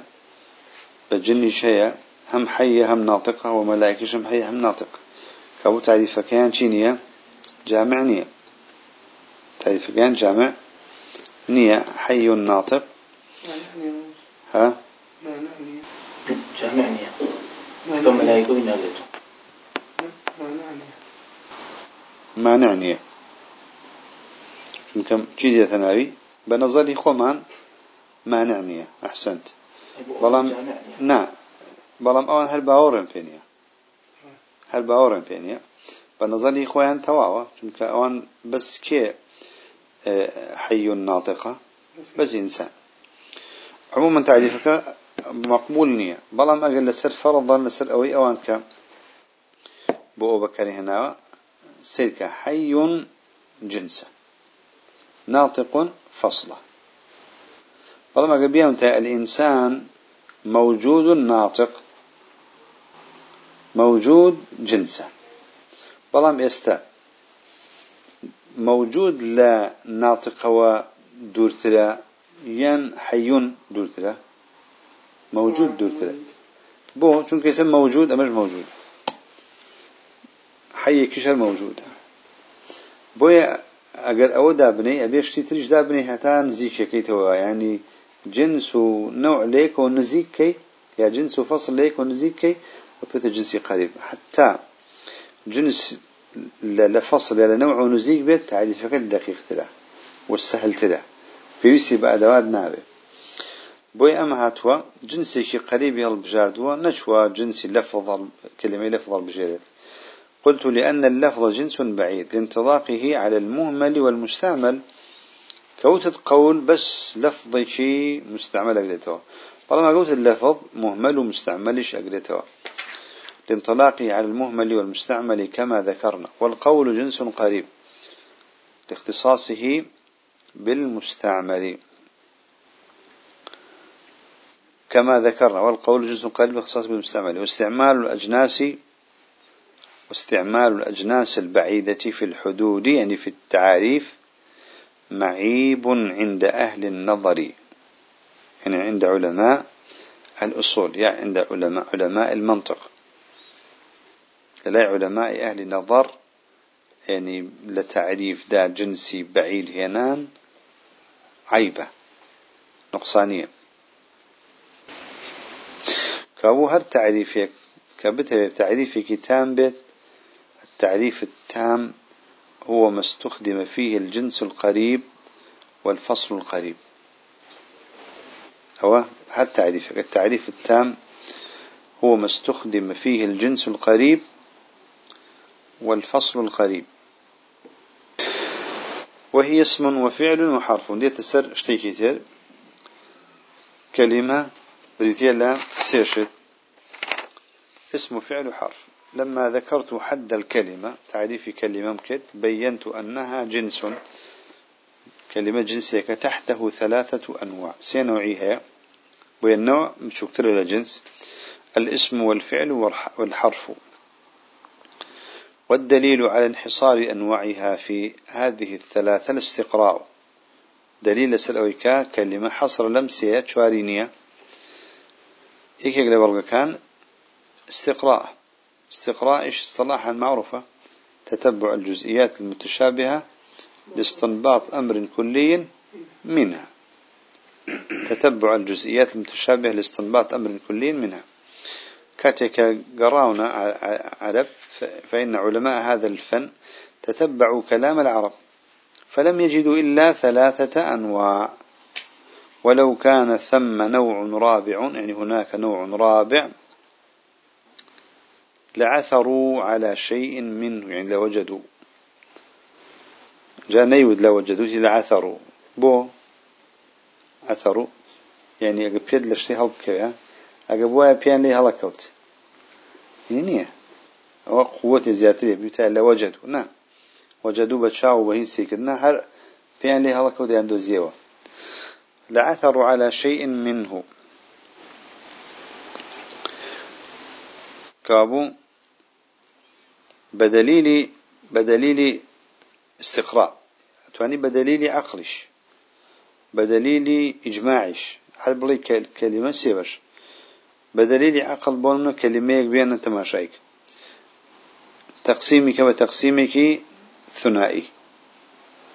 بجنش هي. هم حي هم ناطقة وملائكة هم حي هم ناطق. كابو تعريف كان شينية جامع نية. تعريف كان جامع نية. حي ناطق. ها؟ جامع نية. كم ملائكة بنالته ما نعنيه چونکە چی ثانوي بنظري خومان ما نعنيه أحسنت. بەڵام نا هەر باوەڕێن پێ نیە هەر باوەڕێن پێ نیە بە نظری خۆیان تەواوە. چونکە ئەوان بەس کێ حي ناطقة؟ بس إنسان. عموما تعريفك مقبول نية بلام أقل لسر فرضا لسر أوي أوان ك بو بكري هنا سيرك حي جنسة ناطق فصلة بلام أقل بيهم الإنسان موجود ناطق موجود جنسه بلام استا موجود لا ناطق ودورتلا ين حي دورتلا موجود دورتلا بو چونك اسم موجود أمر موجود. حي كشر موجود. بويا اگر أو دابني ابيش تيتريش دابني هتا نزيك كيتوا يعني جنس ونوع ليك ونزيك كي يا جنس وفصل ليك ونزيك كي وبيت جنسي قريب حتى جنس لفصل إلى نوع ونزيك بيت تعريفك الدقيق تلا والسهل تلا في ويسي بأدوات نابه بوي أما هاتوا جنسي قريب يالبجاردوا نشوى جنسي لفظ كلمة لفظ البجارد قلت لأن اللفظ جنس بعيد. لانطلاقه على المهمل والمستعمل. كوتت قول بس لفظ شيء مستعمل أقلته طالما قلت اللفظ مهمل ومستعملش أقلته لانطلاقه على المهمل والمستعمل كما ذكرنا. والقول جنس قريب. لاختصاصه بالمستعمل. كما ذكرنا والقول جنس قريب لاختصاصه بالمستعمل واستعمال الأجناس واستعمال الأجناس البعيدة في الحدود يعني في التعاريف معيب عند أهل النظر يعني عند علماء الأصول يعني عند علماء علماء المنطق. لا علماء أهل نظر يعني لتعريف دا جنسي بعيد هنان عيبة نقصانية. كابو هر تعريفك كبتها تعريف كتام بيت التعريف التام هو ما استخدم فيه الجنس القريب والفصل القريب. هو هل تعريفك التعريف التام هو ما استخدم فيه الجنس القريب والفصل القريب. وهي اسم وفعل وحرف. دي تسر اشتي كلمة بريتيا لا سيرشت اسم فعل وحرف لما ذكرت حد الكلمة تعريف كلمة ممكن بينت أنها جنس. كلمة جنسية تحته ثلاثة أنواع. سينوعيها والنوع مشكتر الجنس الاسم والفعل والحرف. والدليل على انحصار أنواعها في هذه الثلاثة الاستقراء دليل سلويكا كلمة حصر لمسية شوارينية إيك يقلب كان استقراء. استقراء إيش؟ اصطلاحا معروفة تتبع الجزئيات المتشابهة لاستنباط أمر كلي منها. تتبع الجزئيات المتشابهة لاستنباط أمر كلي منها. كاتك قراونا عرب فإن علماء هذا الفن تتبعوا كلام العرب. فلم يجدوا إلا ثلاثة أنواع. ولو كان ثم نوع رابع يعني هناك نوع رابع لعثروا على شيء منه يعني لوجدوا. جاء نيود لوجدوا لعثروا. بو عثروا. يعني أجا بيد لشتي هلب كذا أجا بوايا بيان لي هلكوت. يعني هو قوة زيادة بيتا لوجدوا نعم وجدوا بتشاو وهين سيكدنا هر بيان لي هلكوت عنده زيوة. لعثروا على شيء منه. كابو بدليل بدليل استقراء. تواني بدليل عقلش بدليل إجماعش. هل بلي كلمة سيبش بدليل عقل بولنا كلمة بيان تماشيك تقسيمك وتقسيمك ثنائي.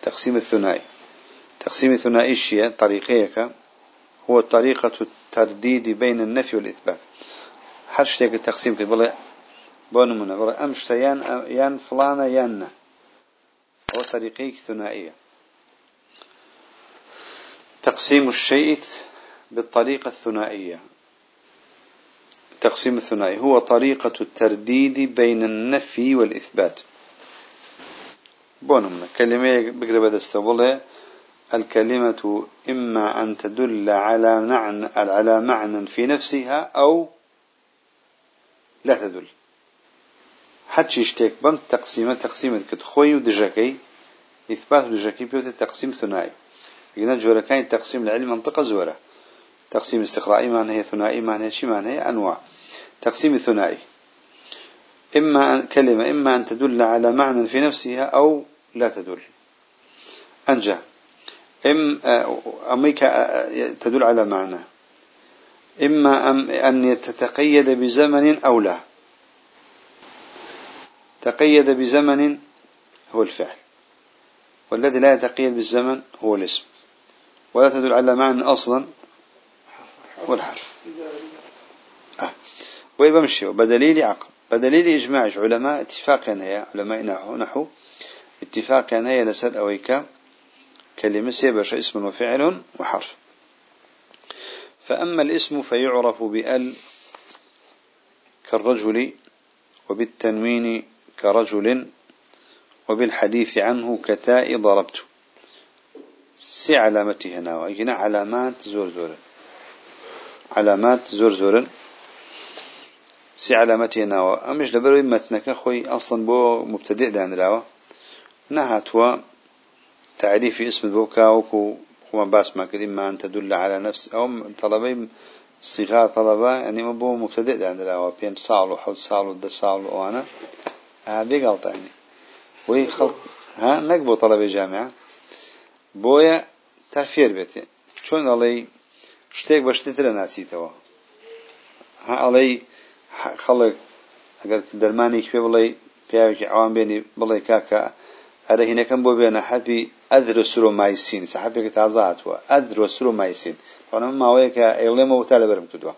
تقسيم الثنائي. تقسيم الثنائي الشيء طريقيك هو طريقة الترديد بين النفي والإثبات. حرشتك التقسيم كده بونمنا برا أمشت يان يان فلانة يان هو طريقيك ثنائية. تقسيم الشيء بالطريقة الثنائية. تقسيم الثنائي. هو طريقة الترديد بين النفي والإثبات. بونمنا كلمة بقرب دستبولة الكلمة إما أن تدل على معنى على معنى في نفسها أو لا تدل. حتى يشتك بم تقسيمة تقسيمة كتخوي ودجاكي إثبات دجاكي بيوت التقسيم ثنائي. قلنا جورا كان تقسيم العلم منطقة زورة تقسيم استقرائي ما هي ثنائي ما هي شي ما هي أنواع. تقسيم ثنائي. إما كلمة إما أن تدل على معنى في نفسها أو لا تدل. أنجى إم أميك تدل على معنى. إما أن تتقيد بزمن أو لا. تقيد بزمن هو الفعل والذي لا يتقيد بالزمن هو الاسم. ولا تدل على معنى أصلا هو الحرف. آه. ويبمشي بدليل عقل. بدليل إجماع علماء اتفاق هي علماء نحو اتفاق هي لسد أويك كلمة سيبش اسم وفعل وحرف. فأما الاسم فيعرف بأل كالرجل وبالتنوين كرجل وبالحديث عنه كتاء ضربت. سي علامته هنا وإجنا علامات زور زور. علامات زور زور. سي علامته هنا وأمش لبروي متنك خوي أصلا بو مبتدئ دان راوة. نهاتوا تعریفی اسمت بۆ کاوەکو خۆمان باسمان کردیمان تەدول على نفس. ئەوم تەڵەبەی سیغا تەڵەبە ئەنیمە بۆ مبتدەدان دراوە پێنج ساڵ و حەوت ساڵ و دە ساڵ و ئەوانە. بێگاڵتانی وی خەڵک ها نەک بۆ تەڵەبەی جامعە. بۆیە تا فێر بێتێ. چۆن ئەڵێ شتێک بە شتترە ناسیتەوە؟ ها ئەڵێ خەڵک ئەگەر دەرمانێک پێ بڵێ پیاوێکی ئەوان بێنی بڵێ کاکە ئەرە هینەکەم بۆ بێنە حەبی سرۆمایسین سەحەبێکە تازە هاتووە ئەدرۆ سرۆمایسین خۆنم ماوەیەکە ئێڵێمەوە تا لەبەرم کردووە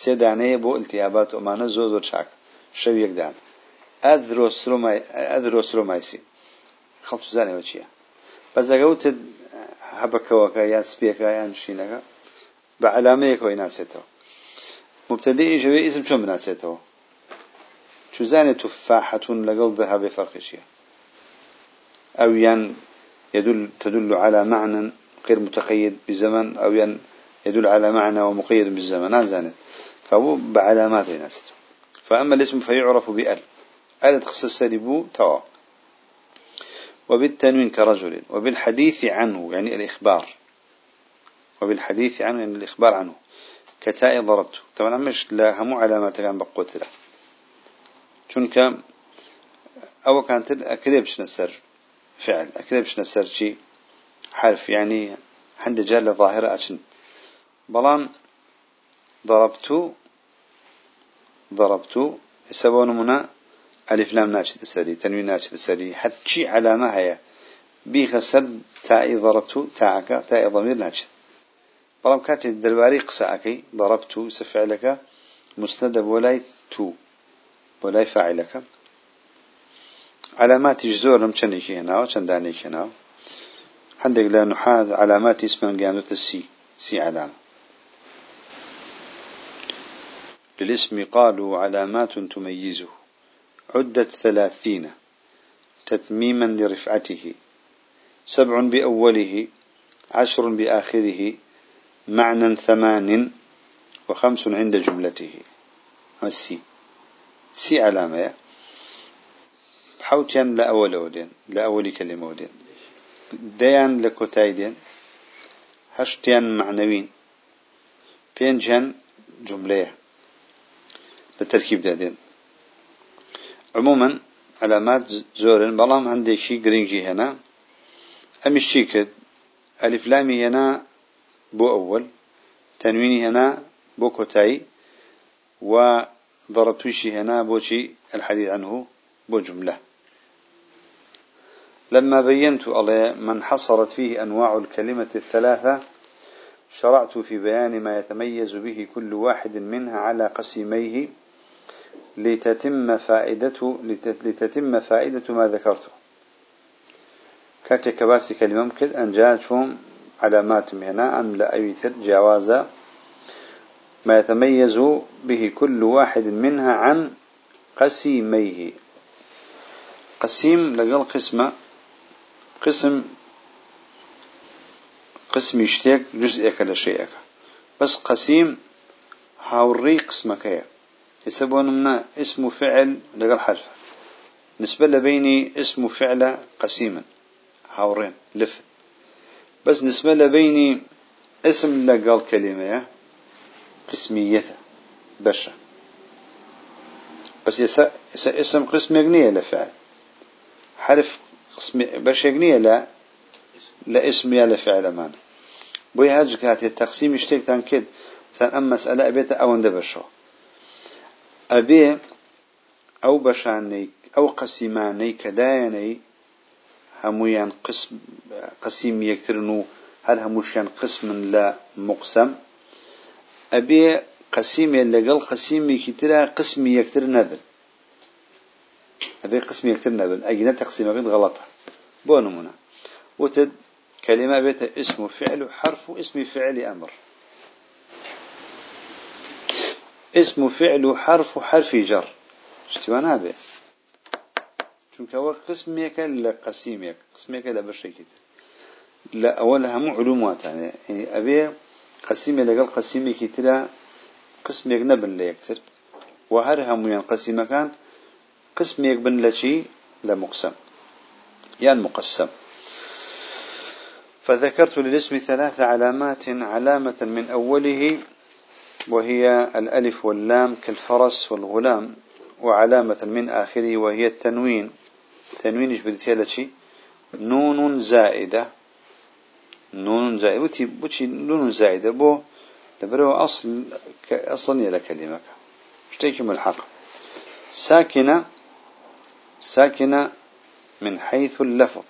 سێ دانەیە بۆ ئلتیابات ئۆمانە زۆر زۆر چاک شەو یەکدان ئەدرۆ سرۆمایسین خەڵ زانەوە چییە بەزەگەوتت هەبەکەوەکە یان سپێکە یان شینەکە بە علامەیەکەوەی ناسێتەوە مبتدئي جوي اسم شو بناسيته شو زاني تفاحة لقل ذهب فرقشية أو ين يدل تدل على معنى غير متقيد بزمن أو يدل على معنى ومقيد بالزمن. نازانت فهو بعلامات ناسته فأما الاسم فيعرف بأل. أل تخصص بو توا. وبالتنوين كرجل. وبالحديث عنه يعني الإخبار. وبالحديث عنه يعني الإخبار عنه. كتاء ضربته طبعا مش لا همو علامات كان بقوت له. چونك أو كانت أكذبش نسر. فعل. أكذبش نسر شيء حرف يعني عند جال ظاهرة أشن بلان ضربت ضربت يسبون منا ألف لام ناشد السري تنوين ناشد السري. حتى علامة هي بيخسر تاء ضربت تاعك تاء ضمير ناشد بەڵام کاتێک دەربارەی قسەکەی ضربت و سفعلەکە مستندە بۆ لای تو بۆ لای فاعلەکە علاماتیش زۆرم چەندێکی هێناوە چەندانێک هێناوە هەندێک لە نحات علاماتی اسمان گیانوتە سي سي علامة للاسم قالوا علامات تميزه. عدت ثلاثين تتميما لرفعته. سبع بأوله عشر بآخره معنى ثمان وخمس عند جملته. السي سي علامة. حوتيان لأول ودين لأول كلمة ودين ديان لكوتايدين هشتيان معنوين بينجان جملة لتركيب دادين عموما علامات زورن بلام عندك شي جرينجي هنا أمش شي ألف لامي هنا بو أول تنويني هنا بو كوتاي وضربتوشي هنا بوشي الحديث عنه بو جملة لما بينت ما انحصرت فيه أنواع الكلمة الثلاثة شرعت في بيان ما يتميز به كل واحد منها على قسيميه لتتم فائدة لتتم فائدة ما ذكرته. كاتك باسي كلمة ممكن أن جاءت علامات هنا أم لا أيثر جوازا. ما يتميز به كل واحد منها عن قسيميه. قسيم لقل قسمة قسم قسم يشتيك جزءك لشيئك بس قسيم هاوري قسمك يسبون منا اسم فعل لقل حرف. نسبة لبيني اسم فعل قسيما هاورين لفت بس نسبة لبيني اسم لقال كلمة قسميته بشا بس يسا اسم قسم يقنية لفعل. حرف بەشێک نییە لە لە ئسمە لە فعلەمان. بۆی هەج کاتێ تەقسیمی شتێکتان کرد تان ئەم مەسئلە ئەبێتە ئەوەندە بەشەوە. ئەبێ ئەو بەشانەی ئەو قەسیمانەی کەدایەنەی هەمویان قسیم یەکترن و هەر هەمووشیان قسمن لە مقسم ئەبێ قسیمێ لەگەڵ قسیمێکی ترە قسمی یەکتر نەبن. أبي قسم يكتر نبل أجنا تقسيم غير غلطة. بو نمونا وتد كلمة بيت اسم فعل حرف اسم فعل أمر. اسم فعل حرف حرف جر. اشتوانا به. چونکە ئەوە قسمێکە لە قسیمێک قسمێکە لە بەشێکی لە ئەوە لە هەموو علوم واتانێ ئەبێ قسیمێ لەگەڵ قسیمێکی ترە قسمێک نەبن لە یەکتر. و هەر هەمویان قسیمەکان قسمێک بن لە چی؟ لە مقسم. فذكرت للاسم ثلاث علامات علامة من أوله وهي الألف واللام كالفرس والغلام وعلامة من آخره وهي التنوين. تنوينش بديتها شيء نون زائدة. نون زائدة. بوتي بوتي نون زائدة. بو لبرو أصل أصلا يلا كلمة اشتيك من الحق ساكنة ساكنة من حيث اللفظ.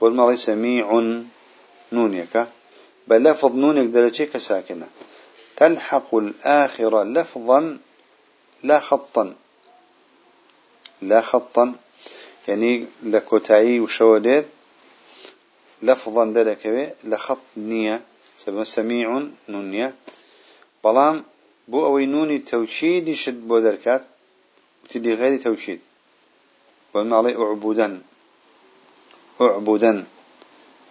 والمرة سميع نونيك بل لفظ نونك درجيك ساكنة تلحق الآخر لفظا لا خطا. لا خطا. يعني لكوتاي وشوديت لفظا دركوي لخط نية سميع نونية بلام بو أوي نوني توشيد شد بو دركات وتدي غير توشيد والمعلي أعبدا. أعبدا.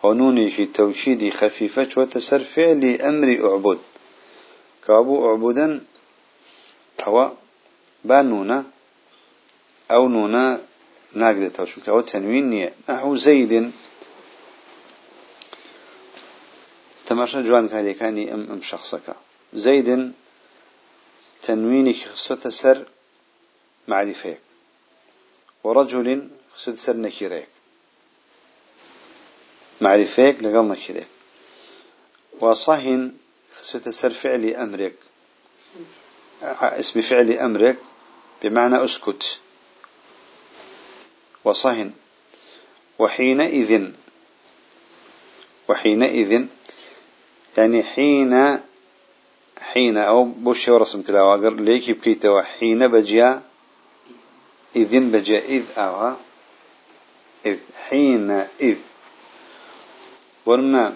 ونوني في توشيد خفيفة وتسر فعل أمر أعبد. كابو أعبدا. هو بانونا أو نونا ناقلته شو كأو تنوين نحو زيد. تماشى جوان كان كاني أم أم شخصك زيد تنويني خصوة سر معرفيك. ورجل خصوة سر نكيريك. معرفيك لقل نكيريك. وصهن خصوة سر فعل أمرك اسم فعل أمرك بمعنى أسكت. وصهن. وحينئذ. وحينئذ. يعني حين حين أو بوش ورسم تلاوة أقر ليك بكيتوا حين بجيا إذن بجيا إذ أوها إذ حين إذ. ورنا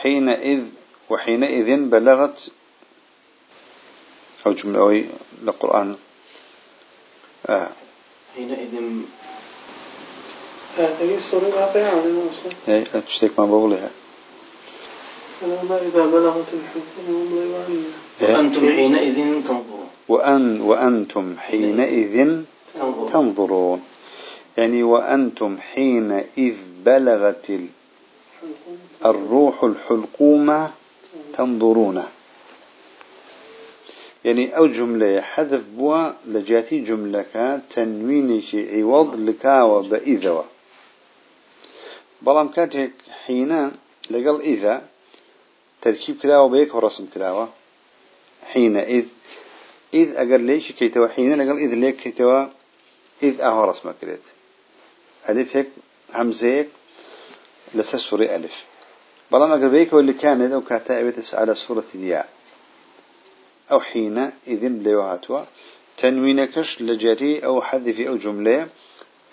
حين إذ وحينئذ بلغت أو جملة أوي للقرآن آه. حينئذ هذه السورة واقعة أي أتشتك ما بقولها إذا بلغت الحلقوم وأنتم حينئذ تنظرون. وأن وأنتم حينئذ تنظرون. يعني وأنتم حينئذ بلغت الروح الحلقومة تنظرونه يعني أو جملة حذف بوا لجاتي جملة تنوين شي عوض لكاوة بإذا بلام كاتك حين لقل إذا تركيب كلاوة بيك ورسم كلاوة حين إذ إذ أقل ليش كيتوا؟ حين لقل إذ ليك كيتوا؟ إذ أهو رسم كريت ألف هيك همزيك لسسوري ألف. بلام أقل بيك واللي كانت أو كاتبت على سورة الياء. أو حين إذن بليوهاتوا تنوينكش لجري أو حذف أو جملة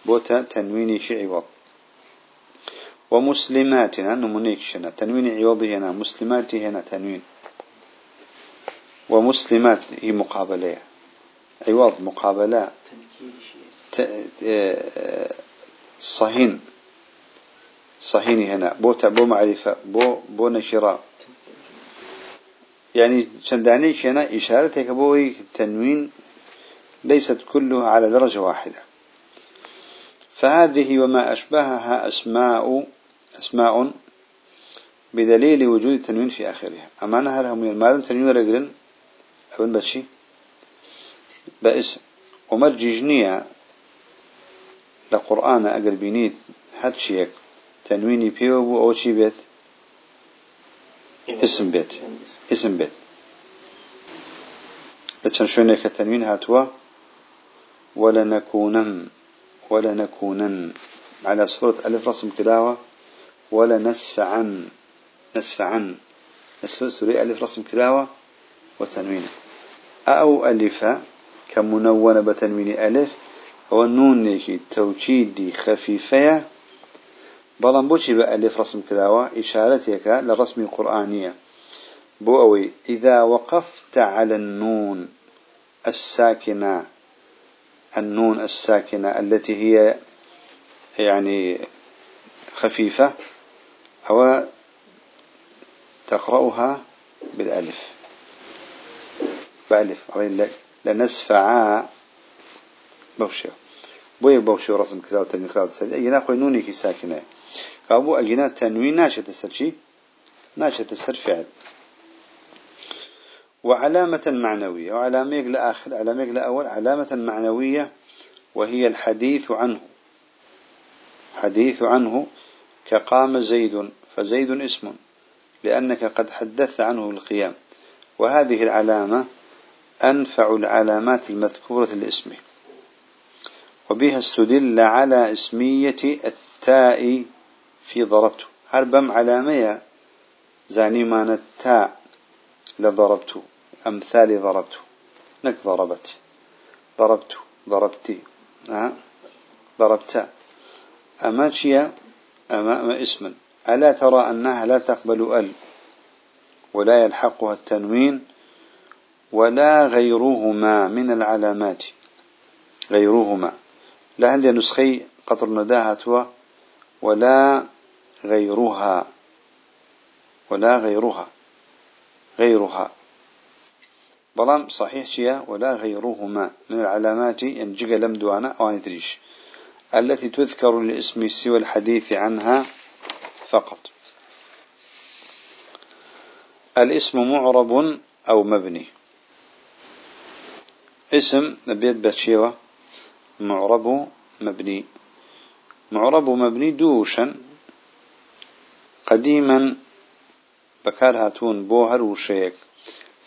بوتا تنويني شعوض ومسلمات نمونيكشنا تنوين عوضي هنا مسلمات هنا تنوين. ومسلمات هي مقابلة. عوض مقابلة. صهين. صهين هنا. بو بو معرفة. بو بو نشراء يعني شنداني هنا إشارة كبوي تنوين ليست كلها على درجة واحدة. فهذه وما أشبهها أسماء أسماء بدليل وجود التنوين في آخرها. أما أنها لهم المادم تنوين رجل أبن بشي. باسم ومرججنية لقرآن أقل بينيت حد شيك تنويني بيوبو أو شي بيت اسم بيت اسم بيت لكن شونك التنوين هاتوا ولنكونن ولنكونن على سورة ألف رسم كلاوة ولا نسف عن نسف عن سورة ألف رسم كلاوة وتنوين أو ألف كمنونة بتنوين ألف هو النون نيكي توكيدي خفيفة بلان بوشي بألف رسم كلاوة إشارتك لرسم قرآنية بوأوي إذا وقفت على النون الساكنة النون الساكنة التي هي يعني خفيفة أو تقرأها بالألف. بألف لنسفعا بوشي بوي بوشي رسم كلا وتنوين كلا تسجي أجينا خوي نوني كي ساكنة كابو أجينا تنوين ناشة تسرشي ناشة تسر فعل. وعلامة معنوية وعلامة لآخر علامة لأول علامة معنوية وهي الحديث عنه. حديث عنه كقام زيد فزيد اسم لأنك قد حدثت عنه القيام وهذه العلامة أنفع العلامات المذكورة للاسم وبها استدل على اسمية التاء في ضربت هربم علامية زاني ما التاء لضربت أمثال ضربت نك ضربت. ضربت. ضربتي؟ ضربت. أما شيء؟ أما اسما. ألا ترى أنها لا تقبل أل ولا يلحقها التنوين ولا غيرهما من العلامات؟ غيرهما. لا عندي نسخي قطر نداهة ولا غيرها ولا غيرها غيرها. بلام صحيح شيء ولا غيرهما. من العلامات ينجق لم دوانا أو ندريش التي تذكر لاسم سوى الحديث عنها فقط. الاسم معرب أو مبني. اسم نبيت باتشيوة معرب مبني. معرب مبني دوشا. قديما بكار هاتون وشيك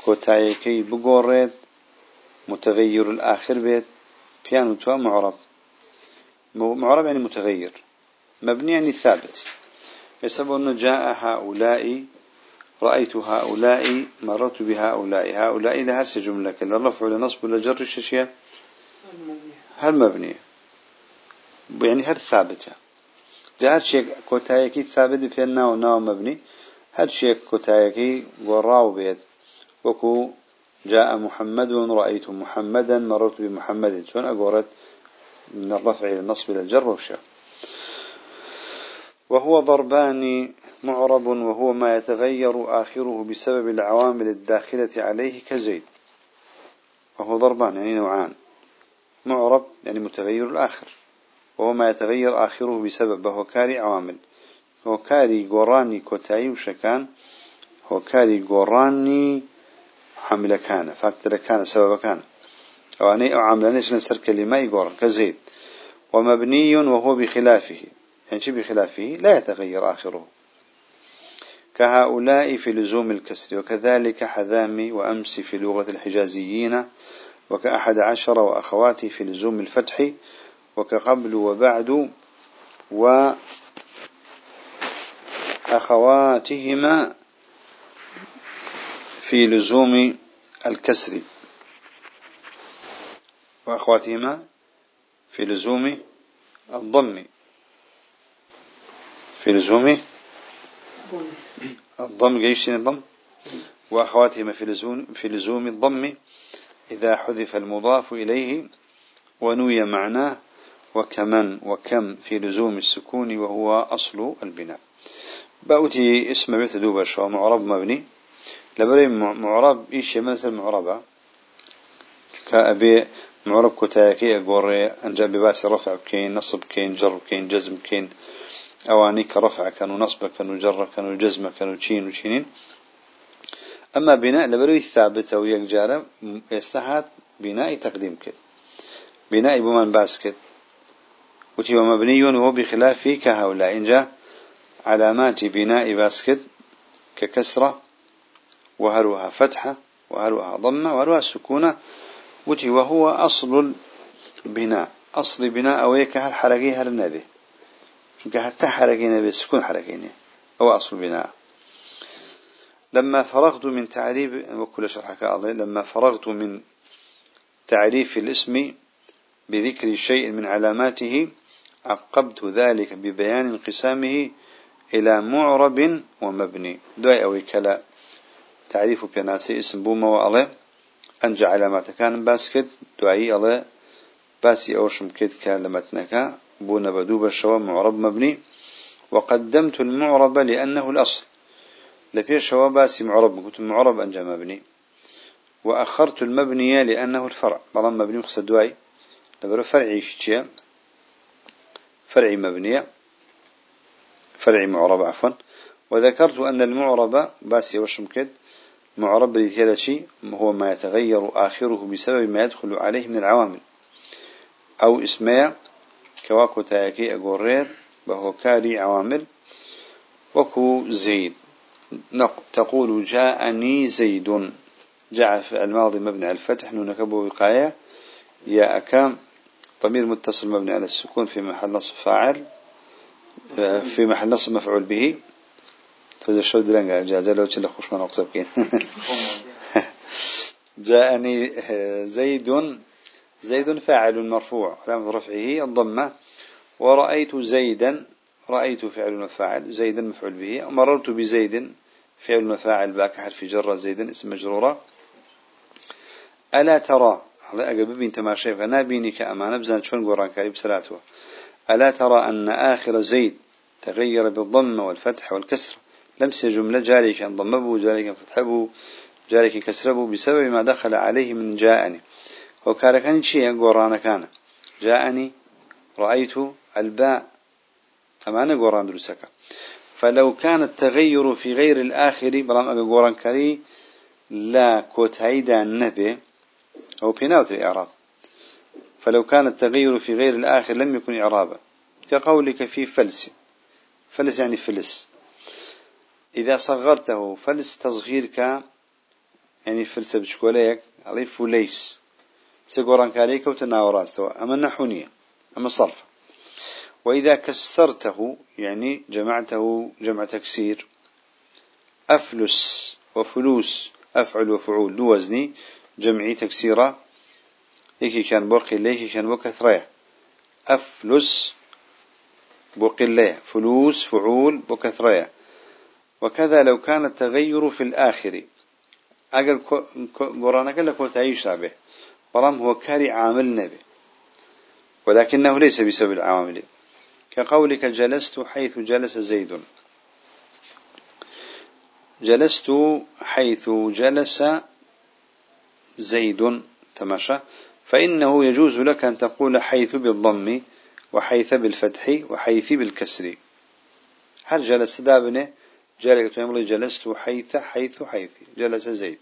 كوتايكي بقوريت. متغير الآخر بيت. بيانو توا معرب. معرب يعني متغير. مبني يعني ثابت. يسبب أنه جاء هؤلاء رأيت هؤلاء مررت بهؤلاء. هؤلاء إلى هرس جملة كلا الرفع لنصب ولا جر الشيء هل مبنية يعني هل ثابتة جاء شيء كوتايكي ثابت في الناو ناو مبني هل شيء كوتايكي وراو بيت وكو جاء محمد رأيت محمدا مررت بمحمد شون أقولت من الرفع إلى النصب إلى الجر وهو ضربان معرب وهو ما يتغير آخره بسبب العوامل الداخلة عليه كزيد. وهو ضربان يعني نوعان. معرب يعني متغير الآخر. وهو ما يتغير آخره بسبب وهو كاري عوامل. هو كاري قراني كوتاي وشكان هو كاري قراني عامل كان فاكتر كان سبب كان. أو أني أو عامل نيش نسر كلمة يقرن كزيد. ومبني وهو بخلافه. يعني شي بخلافه؟ لا يتغير آخره. كهؤلاء في لزوم الكسر وكذلك حذامي وأمس في لغة الحجازيين وكأحد عشر وأخواته في لزوم الفتح وكقبل وبعد وأخواتهما في لزوم الكسر. وأخواتهما في لزوم الضم. في لزوم الضم. جيش الضم. وأخواتهما في لزوم في لزوم الضم. إذا حذف المضاف إليه ونوي معناه وكمن وكم في لزوم السكون وهو أصل البناء. بأوتي اسم بيت دوبش معرب مبني. لبري معرب إيش مثل معربة. كأبي معرب كتاكي أقوري أنجا بباس رفع كين نصب كين جر كين جزم كين. أواني كرفع كانوا نصب كانوا جر كانوا جزم كانوا تشين وشينين. أما بناء لبروي ثابتة ويكجارة يستحات بناء تقديم كد. بناء بمن باسكت وتي مبني وهو بخلاف كهؤلاء. إن جاء علامات بناء باسكت ككسرة وهروها فتحة وهروها ضمة وهروها سكونة. وتي وهو أصل البناء. أصل بناء أويك هالحرقي هالنبي حتى حركي نبي. سكون حركي هو أصل بناء. لما فرغت من تعريف وكل شرحك الله لما فرغت من تعريف الاسم بذكر شيء من علاماته عقبت ذلك ببيان انقسامه إلى معرب ومبني. دعي أو كلا. تعريف بيناسي اسم بوما وعليه أنجع علامات كان باسكت. دعي الله. باسي أوشم كد كلمتنك بون بدوب الشوا معرب مبني. وقدمت المعرب لأنه الأصل. لفي الشوا باسي معرب قلت المعرب أنجا مبني. وأخرت المبني لأنه الفرع. بلان مبني مقصد دواي. لبرو فرعي شيء فرعي مبنية فرعي معرب عفوا. وذكرت أن المعرب باسي وشمكد معرب لثلاثي هو ما يتغير آخره بسبب ما يدخل عليه من العوامل. أو اسمية كواكو تايكي أقوريت بهو كاري عوامل. وكو زيد. تقول جاءني زيد. جاء في الماضي مبني على الفتح نونك أبو وقاية. يا أكام ضمير متصل مبني على السكون في محل نصب فاعل في محل نصب مفعول به. توزع شو درنجا جاء لو تشيل خوش من أقصب جاءني زيد. زيد فاعل مرفوع علامة رفعه الضمة. ورأيت زيدا رأيت فعل مفاعل زيدا مفعول به. مررت بزيد فعل مفاعل باك حرف جر زيدا اسم مجرورة ألا ترى على أقل ببين تماشي فنا بيني كأمانة بزان شون قرآن كاري بسلاته ألا ترى أن آخر زيد تغير بالضم والفتح والكسر؟ لمس جملة جاري كان ضمبه جاري كان فتحه جاري كان كسره بسبب ما دخل عليه من جاءني. وكان شيء قرآن كان. جاءني رأيت الباء أمانة قرآن درسك فلو كان التغير في غير الآخر بلام أبي قرآن كري لا كوتايدا النبي أو بيناوت الإعراب. فلو كان التغير في غير الآخر لم يكن إعرابا. كقولك في فلس. فلس يعني فلس. إذا صغرته فلس تصغيرك يعني فلس بشكوليك عليه فليس. سيقوران كاريك وتناوراستوا أما النحونية أما الصرف. وإذا كسرته يعني جمعته جمع تكسير أفلس وفلوس أفعل وفعول دو وزني جمعي تكسيرة يكي كان بوقي ليكي كان بكثرية أفلس بقلة فلوس فعول بكثرية وكذا لو كان التغير في الآخر. أقل قرانك لك تعيش به ورم هو كاري عامل نبي. ولكنه ليس بسبب العوامل. كقولك جلست حيث جلس زيد. جلست حيث جلس زيد. تماشى. فإنه يجوز لك أن تقول حيث بالضم وحيث بالفتح وحيث بالكسر. هل جلس دابنه جالك جلست حيث حيث حيث جلس زيد.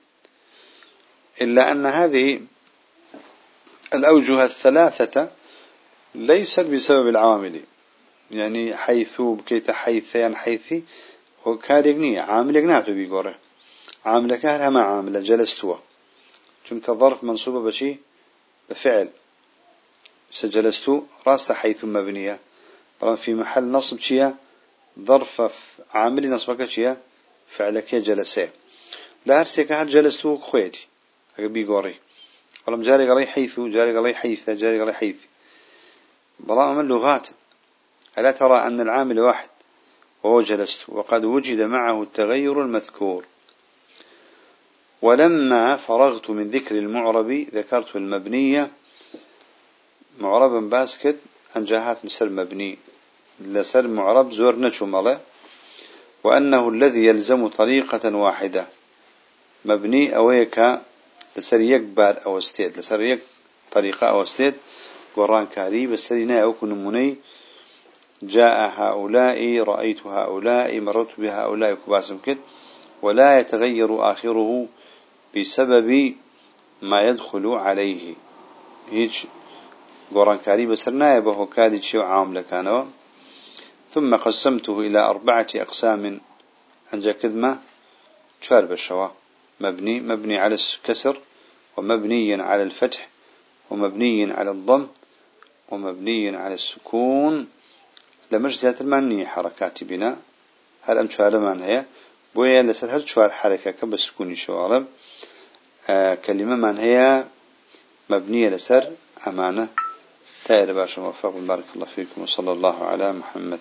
إلا أن هذه الأوجه الثلاثة ليست بسبب العوامل. يعني حيث بكيت حيث يعني حيثي هو كاريغني عامل يقنعته بيقوره. عامل كهر ما عامل جلستوا. چونك ظرف منصوبة بشي؟ بفعل. سجلستو راست حيث مبنية. طبعا في محل نصب شيا ظرف عامل نصبك شيا فعلك جلسة. لا هرسيك هل جلستو خويتي بيقوري. ولم جاري علي حيث جاري علي حيث جاري علي حيث. بلا من لغات. ألا ترى أن العامل واحد؟ وهو جلست وقد وجد معه التغير المذكور. ولما فرغت من ذكر المعرب ذكرت المبنية. معربا باسكت أنجاهات مسر مبني. لسر معرب زور نشمله وأنه الذي يلزم طريقة واحدة. مبني أويك لسر يكبر أو استيد. لسر يك طريقة أو استيد. قرآن كاري بسرنا أو كنموني. جاء هؤلاء رأيت هؤلاء مررت بهؤلاء كباسم كت ولا يتغير آخره بسبب ما يدخل عليه. هيج قران كاري بسرنا يبه كادي شو عام لكانوا ثم قسمته إلى أربعة أقسام أنجا كدمة شارب الشوا مبني مبني على الكسر ومبني على الفتح ومبني على الضم ومبني على السكون. لمش زيادة المعنية حركات بناء هل أم شوال معنى هي؟ بويا لسر هل شوال حركة شوالم. آه كلمة معنى هي؟ مبنية لسر أمانة. تائر باشا موفق. بارك الله فيكم. وصلى الله على محمد.